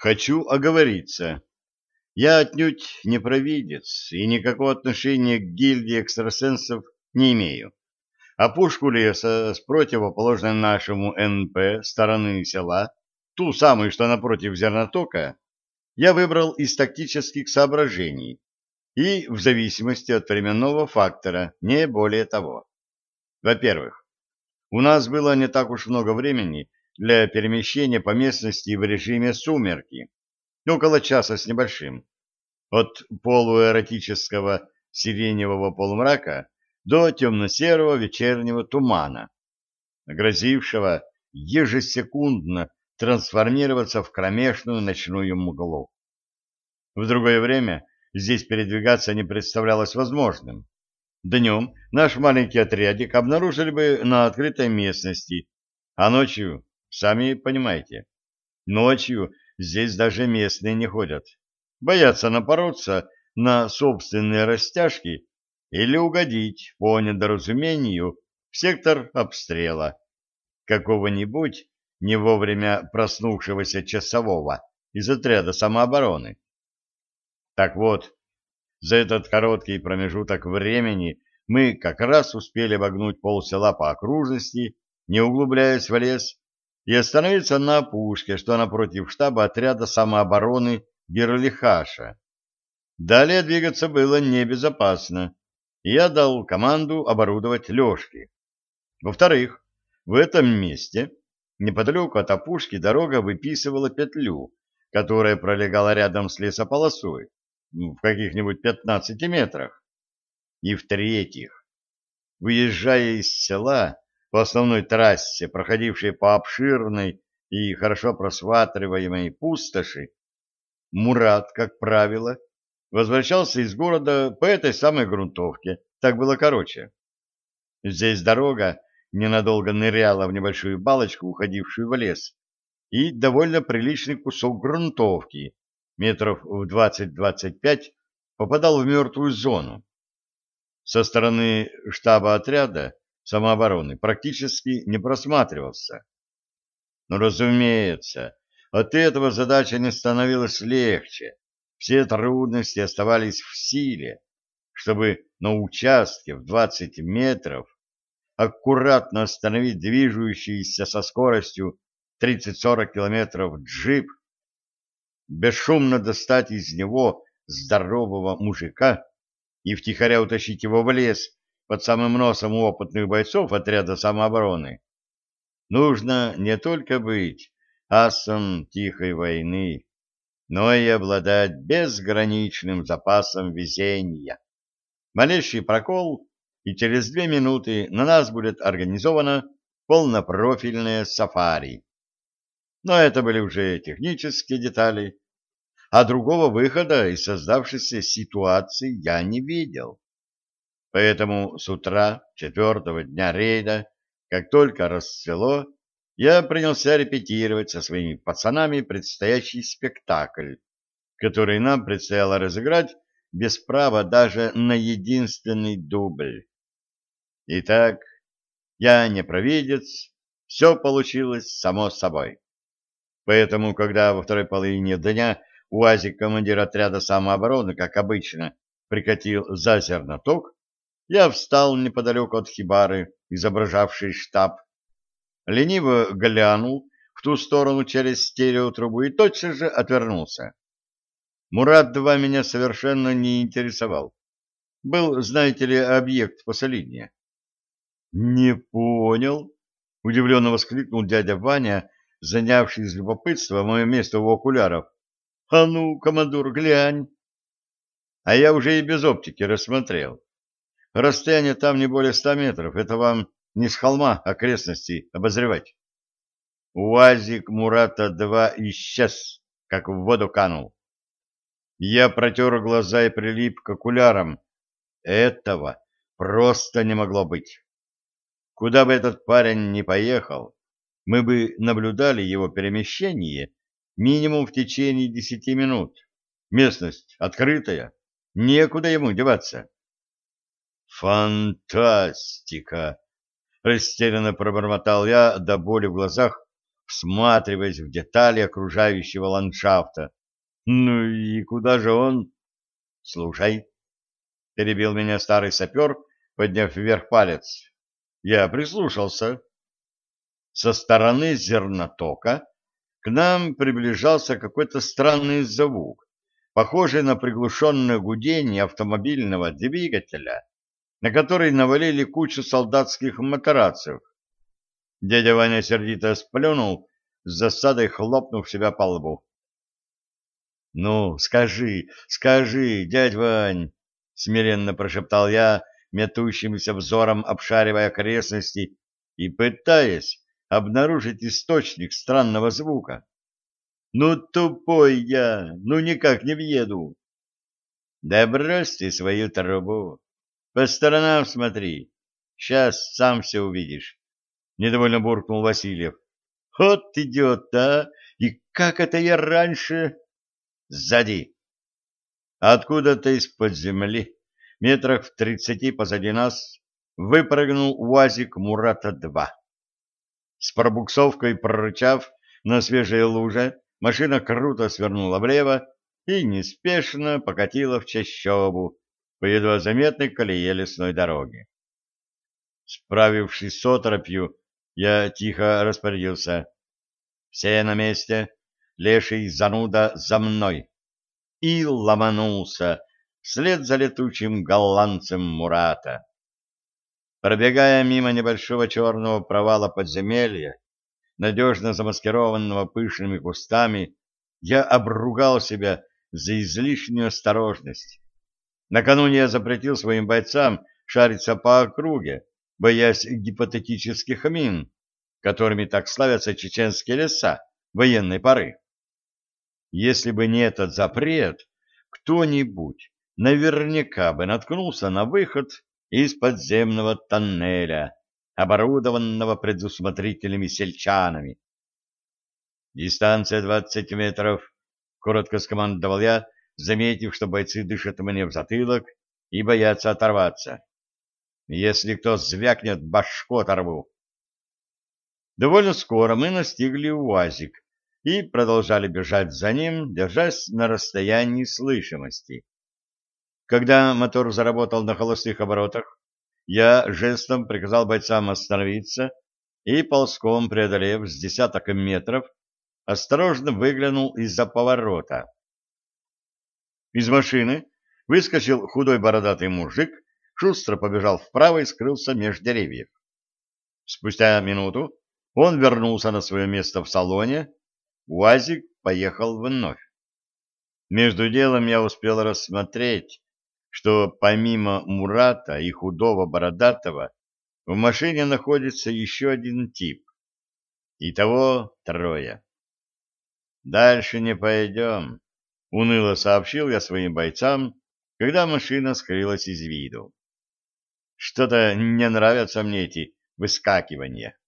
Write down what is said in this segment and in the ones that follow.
Хочу оговориться. Я отнюдь не провидец и никакого отношения к гильдии экстрасенсов не имею. А пушку леса с противоположной нашему НП стороны села, ту самую, что напротив зернотока, я выбрал из тактических соображений и в зависимости от временного фактора, не более того. Во-первых, у нас было не так уж много времени для перемещения по местности в режиме сумерки, около часа с небольшим, от полуэротического сиреневого полумрака до темно-серого вечернего тумана, грозившего ежесекундно трансформироваться в кромешную ночную мглу. В другое время здесь передвигаться не представлялось возможным. Днем наш маленький отрядик обнаружили бы на открытой местности, а ночью, сами понимаете, ночью здесь даже местные не ходят. Боятся напороться на собственные растяжки или угодить по недоразумению в сектор обстрела какого-нибудь не вовремя проснувшегося часового из отряда самообороны. Так вот, за этот короткий промежуток времени мы как раз успели обогнуть полсела по окружности, не углубляясь в лес, и остановиться на опушке, что напротив штаба отряда самообороны Герлихаша. Далее двигаться было небезопасно, и я дал команду оборудовать лёжки. Во-вторых, в этом месте Неподалеку от опушки дорога выписывала петлю, которая пролегала рядом с лесополосой, в каких-нибудь 15 метрах. И в-третьих, выезжая из села по основной трассе, проходившей по обширной и хорошо просматриваемой пустоши, Мурат, как правило, возвращался из города по этой самой грунтовке, так было короче. Здесь дорога ненадолго ныряла в небольшую балочку, уходившую в лес, и довольно приличный кусок грунтовки, метров в 20-25, попадал в мертвую зону. Со стороны штаба отряда самообороны практически не просматривался. Но, разумеется, от этого задача не становилась легче. Все трудности оставались в силе, чтобы на участке в 20 метров аккуратно остановить движущийся со скоростью 30-40 километров джип, бесшумно достать из него здорового мужика и втихаря утащить его в лес под самым носом у опытных бойцов отряда самообороны, нужно не только быть асом тихой войны, но и обладать безграничным запасом везения. Малейший прокол и через две минуты на нас будет организовано полнопрофильное сафари. Но это были уже технические детали, а другого выхода из создавшейся ситуации я не видел. Поэтому с утра четвертого дня рейда, как только расцвело, я принялся репетировать со своими пацанами предстоящий спектакль, который нам предстояло разыграть без права даже на единственный дубль. Итак, я не провидец, все получилось само собой. Поэтому, когда во второй половине дня УАЗик командир отряда самообороны, как обычно, прикатил за зерноток, я встал неподалеку от хибары, изображавшей штаб, лениво глянул в ту сторону через стереотрубу и тотчас же отвернулся. Мурат-2 меня совершенно не интересовал. Был, знаете ли, объект посолиднее. «Не понял», — удивленно воскликнул дядя Ваня, занявший из любопытства мое место у окуляров. «А ну, командур, глянь!» А я уже и без оптики рассмотрел. Расстояние там не более ста метров. Это вам не с холма окрестности обозревать. УАЗик Мурата-2 исчез, как в воду канул. Я протер глаза и прилип к окулярам. Этого просто не могло быть. Куда бы этот парень ни поехал, мы бы наблюдали его перемещение минимум в течение десяти минут. Местность открытая, некуда ему деваться. Фантастика! Растерянно пробормотал я до боли в глазах, всматриваясь в детали окружающего ландшафта. Ну и куда же он? Слушай, перебил меня старый сапер, подняв вверх палец. Я прислушался. Со стороны зернотока к нам приближался какой-то странный звук, похожий на приглушенное гудение автомобильного двигателя, на который навалили кучу солдатских матрацев. Дядя Ваня сердито сплюнул, с засадой хлопнув себя по лбу. — Ну, скажи, скажи, дядь Вань, — смиренно прошептал я, метущимся взором обшаривая окрестности и пытаясь обнаружить источник странного звука. Ну, тупой я, ну никак не въеду. Да брось ты свою трубу. По сторонам смотри. Сейчас сам все увидишь. Недовольно буркнул Васильев. Вот идет, а! И как это я раньше... Сзади! Откуда-то из-под земли метрах в тридцати позади нас, выпрыгнул УАЗик Мурата-2. С пробуксовкой прорычав на свежей луже, машина круто свернула влево и неспешно покатила в чащобу по едва заметной колее лесной дороги. Справившись с отропью, я тихо распорядился. «Все на месте, леший зануда за мной!» И ломанулся, вслед за летучим голландцем Мурата. Пробегая мимо небольшого черного провала подземелья, надежно замаскированного пышными кустами, я обругал себя за излишнюю осторожность. Накануне я запретил своим бойцам шариться по округе, боясь гипотетических мин, которыми так славятся чеченские леса военной поры. Если бы не этот запрет, кто-нибудь наверняка бы наткнулся на выход из подземного тоннеля, оборудованного предусмотрительными сельчанами. «Дистанция двадцать метров», — коротко скомандовал я, заметив, что бойцы дышат мне в затылок и боятся оторваться. «Если кто звякнет, башку оторву». Довольно скоро мы настигли УАЗик и продолжали бежать за ним, держась на расстоянии слышимости. Когда мотор заработал на холостых оборотах, я жестом приказал бойцам остановиться и, ползком преодолев с десяток метров, осторожно выглянул из-за поворота. Из машины выскочил худой бородатый мужик, шустро побежал вправо и скрылся меж деревьев. Спустя минуту он вернулся на свое место в салоне, УАЗик поехал вновь. Между делом я успел рассмотреть, что помимо Мурата и худого бородатого в машине находится еще один тип. Итого трое. «Дальше не пойдем», — уныло сообщил я своим бойцам, когда машина скрылась из виду. «Что-то не нравятся мне эти выскакивания».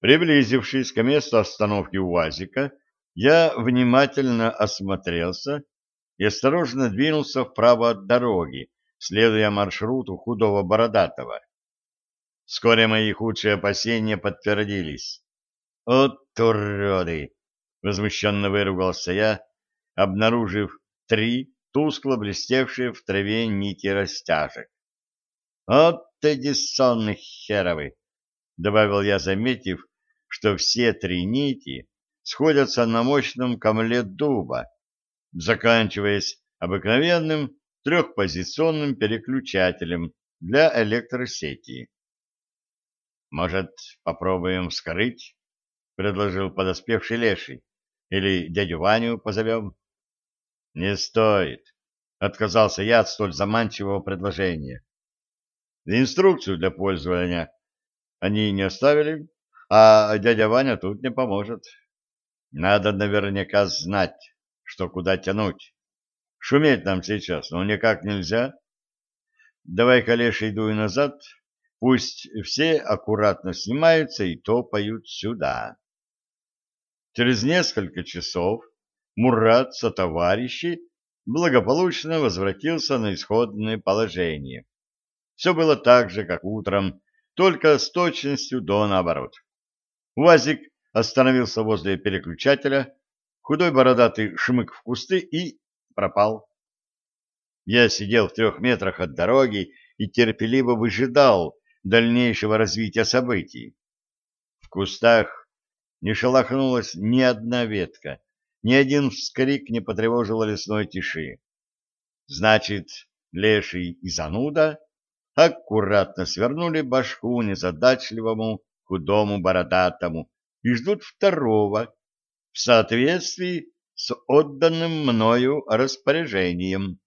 Приблизившись к месту остановки УАЗика, я внимательно осмотрелся и осторожно двинулся вправо от дороги, следуя маршруту худого бородатого. Вскоре мои худшие опасения подтвердились. «От уроды!» — возмущенно выругался я, обнаружив три тускло блестевшие в траве нити растяжек. «От эдиссонных херовы!» — добавил я, заметив, что все три нити сходятся на мощном камле дуба, заканчиваясь обыкновенным трехпозиционным переключателем для электросети. «Может, попробуем вскрыть?» — предложил подоспевший леший. «Или дядю Ваню позовем?» «Не стоит», — отказался я от столь заманчивого предложения. «Инструкцию для пользования они не оставили, а дядя Ваня тут не поможет. Надо наверняка знать, что куда тянуть. Шуметь нам сейчас, но никак нельзя. Давай-ка, Леша, дуй назад, пусть все аккуратно снимаются и топают сюда. Через несколько часов Мурат со товарищи благополучно возвратился на исходное положение. Все было так же, как утром, только с точностью до наоборот. УАЗик остановился возле переключателя, худой бородатый шмык в кусты и пропал. Я сидел в трех метрах от дороги и терпеливо выжидал дальнейшего развития событий. В кустах не шелохнулась ни одна ветка, ни один вскрик не потревожил лесной тиши. Значит, леший и зануда аккуратно свернули башку незадачливому худому бородатому и ждут второго в соответствии с отданным мною распоряжением.